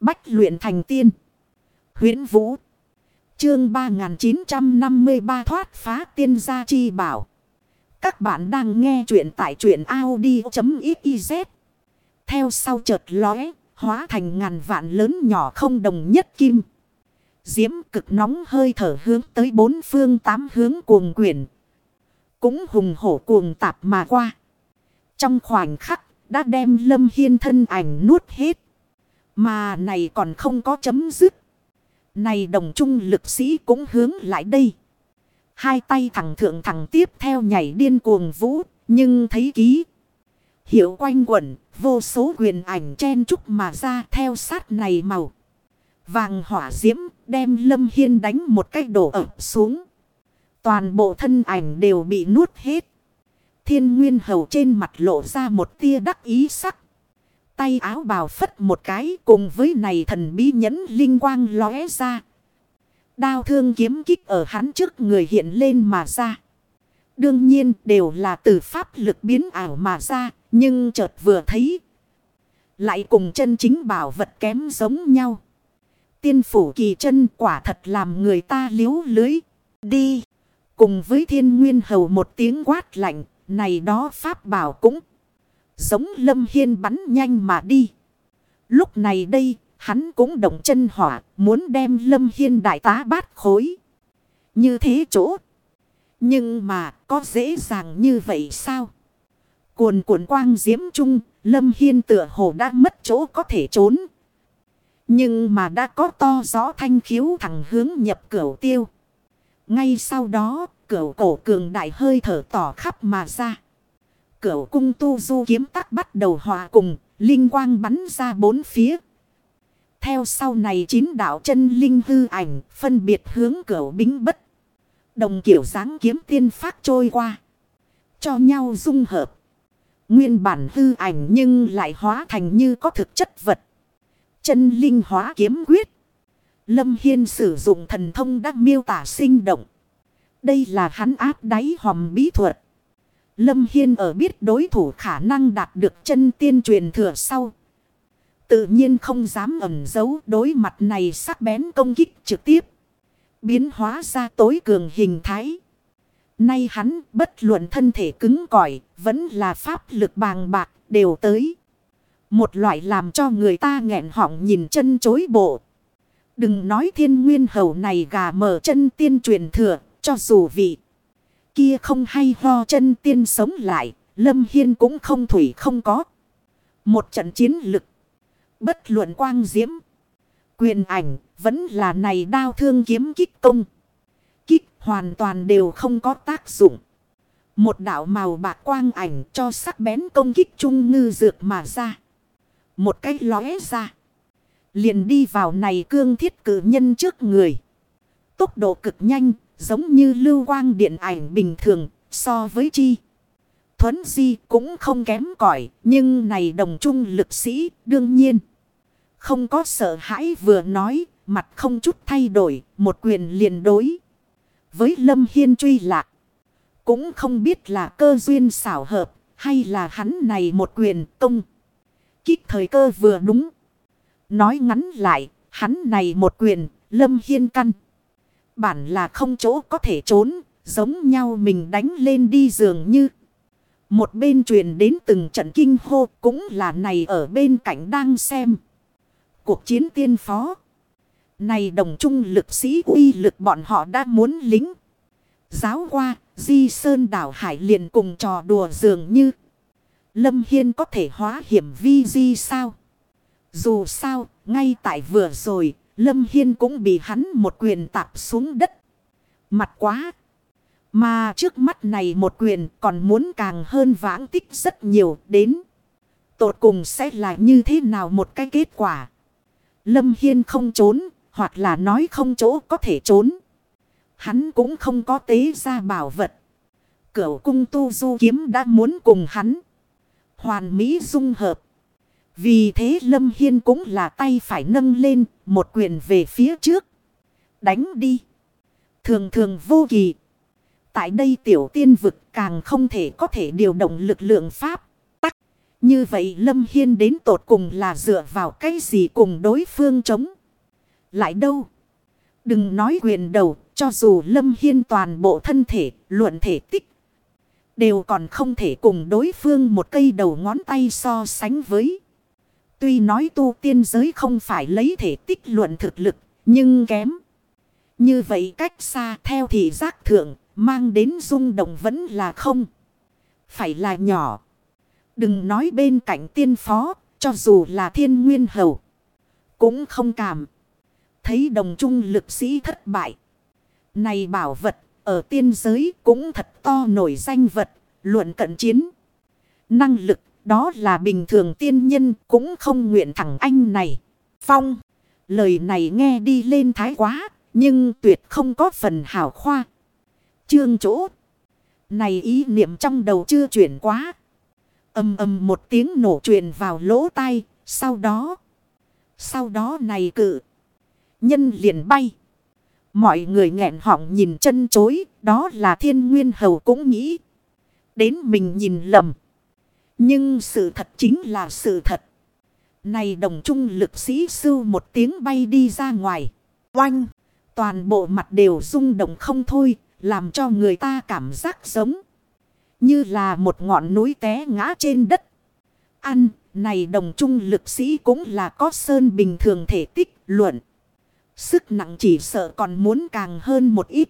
Bách luyện thành tiên. huyễn Vũ. Chương 3953 thoát phá tiên gia chi bảo. Các bạn đang nghe truyện tại truyện Audi.xyz. Theo sau chợt lóe, hóa thành ngàn vạn lớn nhỏ không đồng nhất kim. Diễm cực nóng hơi thở hướng tới bốn phương tám hướng cuồng quyển. Cũng hùng hổ cuồng tạp mà qua. Trong khoảnh khắc, đã đem lâm hiên thân ảnh nuốt hết. Mà này còn không có chấm dứt. Này đồng trung lực sĩ cũng hướng lại đây. Hai tay thẳng thượng thẳng tiếp theo nhảy điên cuồng vũ. Nhưng thấy ký. Hiệu quanh quẩn. Vô số quyền ảnh chen trúc mà ra theo sát này màu. Vàng hỏa diễm đem Lâm Hiên đánh một cách đổ ập xuống. Toàn bộ thân ảnh đều bị nuốt hết. Thiên Nguyên Hầu trên mặt lộ ra một tia đắc ý sắc. Tay áo bào phất một cái cùng với này thần bí nhẫn linh quang lóe ra. Đao thương kiếm kích ở hắn trước người hiện lên mà ra. Đương nhiên đều là từ pháp lực biến ảo mà ra. Nhưng chợt vừa thấy. Lại cùng chân chính bảo vật kém giống nhau. Tiên phủ kỳ chân quả thật làm người ta liếu lưới. Đi. Cùng với thiên nguyên hầu một tiếng quát lạnh. Này đó pháp bảo cũng. Giống lâm hiên bắn nhanh mà đi. Lúc này đây. Hắn cũng động chân hỏa. Muốn đem lâm hiên đại tá bát khối. Như thế chỗ. Nhưng mà có dễ dàng như vậy sao? Cuồn cuộn quang diễm trung. Lâm Hiên tựa hồ đã mất chỗ có thể trốn. Nhưng mà đã có to gió thanh khiếu thẳng hướng nhập cửu tiêu. Ngay sau đó, cửu cổ cường đại hơi thở tỏ khắp mà ra. Cửu cung tu du kiếm tắc bắt đầu hòa cùng, linh quang bắn ra bốn phía. Theo sau này chín đạo chân linh hư ảnh, phân biệt hướng cửu bính bất. Đồng kiểu dáng kiếm tiên phát trôi qua. Cho nhau dung hợp. Nguyên bản hư ảnh nhưng lại hóa thành như có thực chất vật. Chân linh hóa kiếm quyết. Lâm Hiên sử dụng thần thông đắc miêu tả sinh động. Đây là hắn áp đáy hòm bí thuật. Lâm Hiên ở biết đối thủ khả năng đạt được chân tiên truyền thừa sau. Tự nhiên không dám ẩn giấu đối mặt này sắc bén công kích trực tiếp. Biến hóa ra tối cường hình thái. Nay hắn bất luận thân thể cứng cỏi vẫn là pháp lực bàng bạc đều tới. Một loại làm cho người ta nghẹn họng nhìn chân chối bộ. Đừng nói thiên nguyên hầu này gà mở chân tiên truyền thừa, cho dù vị. Kia không hay ho chân tiên sống lại, Lâm Hiên cũng không thủy không có. Một trận chiến lực. Bất luận quang diễm. Quyền ảnh vẫn là này đao thương kiếm kích công. Kích hoàn toàn đều không có tác dụng. Một đạo màu bạc quang ảnh cho sắc bén công kích trung ngư dược mà ra. Một cái lóe ra. Liền đi vào này cương thiết cử nhân trước người. Tốc độ cực nhanh, giống như lưu quang điện ảnh bình thường, so với chi. Thuấn di cũng không kém cỏi nhưng này đồng trung lực sĩ đương nhiên. Không có sợ hãi vừa nói, mặt không chút thay đổi, một quyền liền đối. Với Lâm Hiên truy lạc, cũng không biết là cơ duyên xảo hợp, hay là hắn này một quyền công. Kích thời cơ vừa đúng. Nói ngắn lại, hắn này một quyền, lâm hiên căn. Bản là không chỗ có thể trốn, giống nhau mình đánh lên đi dường như. Một bên truyền đến từng trận kinh hô cũng là này ở bên cạnh đang xem. Cuộc chiến tiên phó. Này đồng trung lực sĩ uy lực bọn họ đã muốn lính. Giáo qua, di sơn đảo hải liền cùng trò đùa dường như. Lâm Hiên có thể hóa hiểm vi di sao? Dù sao, ngay tại vừa rồi, Lâm Hiên cũng bị hắn một quyền tạp xuống đất. Mặt quá! Mà trước mắt này một quyền còn muốn càng hơn vãng tích rất nhiều đến. Tột cùng sẽ là như thế nào một cái kết quả? Lâm Hiên không trốn, hoặc là nói không chỗ có thể trốn. Hắn cũng không có tế ra bảo vật. Cửu cung tu du kiếm đã muốn cùng hắn hoàn mỹ dung hợp. Vì thế Lâm Hiên cũng là tay phải nâng lên một quyền về phía trước. Đánh đi. Thường thường vô kỳ. Tại đây tiểu tiên vực càng không thể có thể điều động lực lượng pháp. Tắc. Như vậy Lâm Hiên đến tột cùng là dựa vào cái gì cùng đối phương chống. Lại đâu? Đừng nói quyền đầu, cho dù Lâm Hiên toàn bộ thân thể, luận thể tích. Đều còn không thể cùng đối phương một cây đầu ngón tay so sánh với. Tuy nói tu tiên giới không phải lấy thể tích luận thực lực, nhưng kém. Như vậy cách xa theo thì giác thượng, mang đến rung động vẫn là không. Phải là nhỏ. Đừng nói bên cạnh tiên phó, cho dù là thiên nguyên hầu. Cũng không cảm. Thấy đồng trung lực sĩ thất bại. Này bảo vật, ở tiên giới cũng thật to nổi danh vật, luận cận chiến. Năng lực, đó là bình thường tiên nhân cũng không nguyện thẳng anh này. Phong, lời này nghe đi lên thái quá, nhưng tuyệt không có phần hảo khoa. trương chỗ. Này ý niệm trong đầu chưa chuyển quá. Âm âm một tiếng nổ truyền vào lỗ tai. Sau đó. Sau đó này cự. Nhân liền bay. Mọi người nghẹn họng nhìn chân chối. Đó là thiên nguyên hầu cũng nghĩ. Đến mình nhìn lầm. Nhưng sự thật chính là sự thật. Này đồng trung lực sĩ sưu một tiếng bay đi ra ngoài. Oanh! Toàn bộ mặt đều rung động không thôi. Làm cho người ta cảm giác giống. Như là một ngọn núi té ngã trên đất. Ăn, này đồng trung lực sĩ cũng là có sơn bình thường thể tích luận. Sức nặng chỉ sợ còn muốn càng hơn một ít.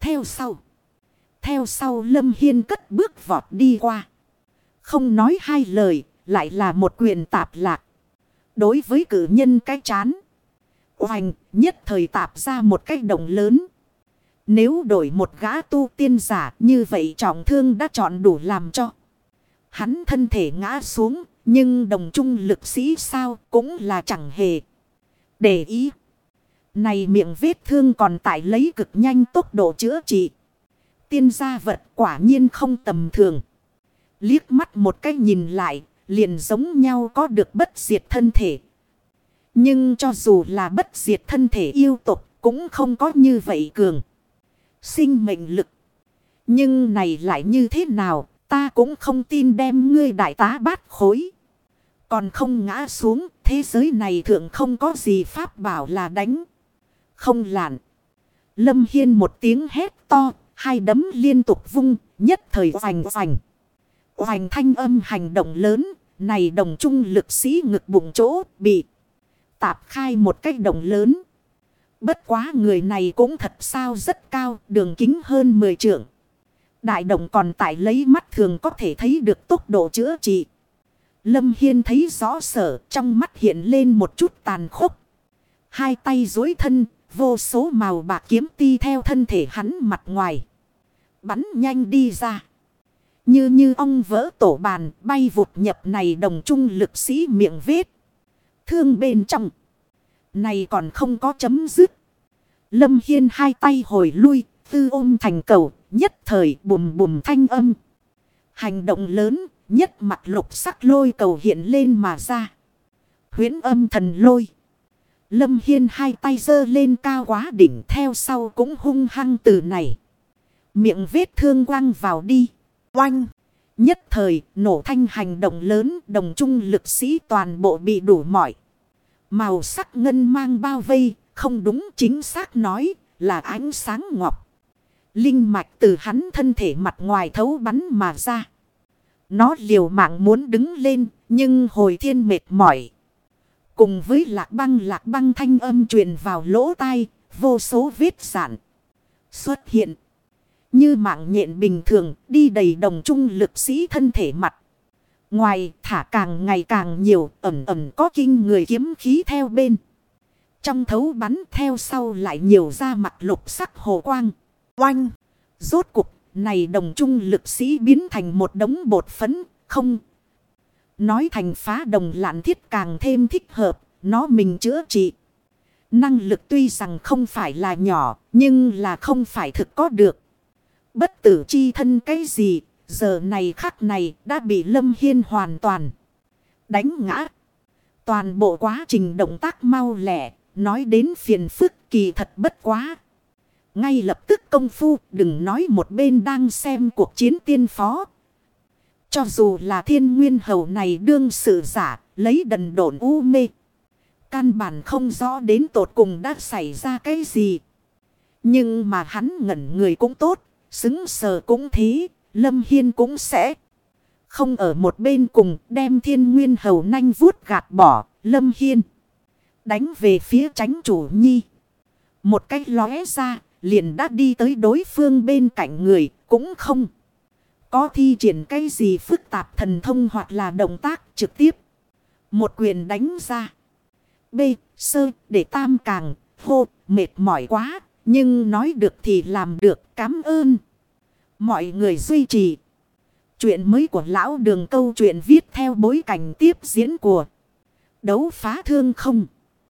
Theo sau. Theo sau Lâm Hiên cất bước vọt đi qua. Không nói hai lời, lại là một quyền tạp lạc. Đối với cử nhân cái chán. Hoành nhất thời tạp ra một cái đồng lớn. Nếu đổi một gã tu tiên giả như vậy trọng thương đã chọn đủ làm cho. Hắn thân thể ngã xuống, nhưng đồng trung lực sĩ sao cũng là chẳng hề. Để ý. Này miệng vết thương còn tại lấy cực nhanh tốc độ chữa trị. Tiên gia vật quả nhiên không tầm thường. Liếc mắt một cách nhìn lại, liền giống nhau có được bất diệt thân thể. Nhưng cho dù là bất diệt thân thể yêu tục cũng không có như vậy cường sinh mệnh lực. Nhưng này lại như thế nào, ta cũng không tin đem ngươi đại tá bát khối. Còn không ngã xuống, thế giới này thượng không có gì pháp bảo là đánh. Không lạn. Lâm Hiên một tiếng hét to, hai đấm liên tục vung, nhất thời oành oành. Hoành thanh âm hành động lớn, này đồng trung lực sĩ ngực bụng chỗ bị tạp khai một cách đồng lớn. Bất quá người này cũng thật sao rất cao, đường kính hơn 10 trượng. Đại đồng còn tại lấy mắt thường có thể thấy được tốc độ chữa trị. Lâm Hiên thấy rõ sở trong mắt hiện lên một chút tàn khốc. Hai tay dối thân, vô số màu bạc kiếm ti theo thân thể hắn mặt ngoài. Bắn nhanh đi ra. Như như ong vỡ tổ bàn bay vụt nhập này đồng trung lực sĩ miệng vết. Thương bên trong. Này còn không có chấm dứt. Lâm Hiên hai tay hồi lui, tư ôm thành cầu, nhất thời bùm bùm thanh âm. Hành động lớn, nhất mặt lục sắc lôi cầu hiện lên mà ra. Huyến âm thần lôi. Lâm Hiên hai tay dơ lên cao quá đỉnh theo sau cũng hung hăng từ này. Miệng vết thương quăng vào đi. Oanh. Nhất thời nổ thanh hành động lớn đồng trung lực sĩ toàn bộ bị đủ mỏi. Màu sắc ngân mang bao vây, không đúng chính xác nói là ánh sáng ngọc. Linh mạch từ hắn thân thể mặt ngoài thấu bắn mà ra. Nó liều mạng muốn đứng lên, nhưng hồi thiên mệt mỏi. Cùng với lạc băng lạc băng thanh âm truyền vào lỗ tai, vô số vết sản. Xuất hiện. Như mạng nhện bình thường, đi đầy đồng trung lực sĩ thân thể mặt. Ngoài thả càng ngày càng nhiều ẩm ẩm có kinh người kiếm khí theo bên. Trong thấu bắn theo sau lại nhiều ra mặt lục sắc hồ quang. Oanh! Rốt cục, này đồng trung lực sĩ biến thành một đống bột phấn, không. Nói thành phá đồng lạn thiết càng thêm thích hợp, nó mình chữa trị. Năng lực tuy rằng không phải là nhỏ, nhưng là không phải thực có được. Bất tử chi thân cái gì, giờ này khắc này đã bị Lâm Hiên hoàn toàn đánh ngã. Toàn bộ quá trình động tác mau lẻ, nói đến phiền phức kỳ thật bất quá. Ngay lập tức công phu đừng nói một bên đang xem cuộc chiến tiên phó. Cho dù là thiên nguyên hầu này đương sự giả, lấy đần độn u mê. Căn bản không rõ đến tột cùng đã xảy ra cái gì. Nhưng mà hắn ngẩn người cũng tốt, xứng sờ cũng thế, Lâm Hiên cũng sẽ không ở một bên cùng đem thiên nguyên hầu nanh vuốt gạt bỏ, Lâm Hiên. Đánh về phía tránh chủ nhi. Một cách lóe ra, liền đã đi tới đối phương bên cạnh người, cũng không. Có thi triển cái gì phức tạp thần thông hoặc là động tác trực tiếp. Một quyền đánh ra. B. Sơ để tam càng. Hô. Mệt mỏi quá. Nhưng nói được thì làm được. Cảm ơn. Mọi người duy trì. Chuyện mới của lão đường câu chuyện viết theo bối cảnh tiếp diễn của đấu phá thương không.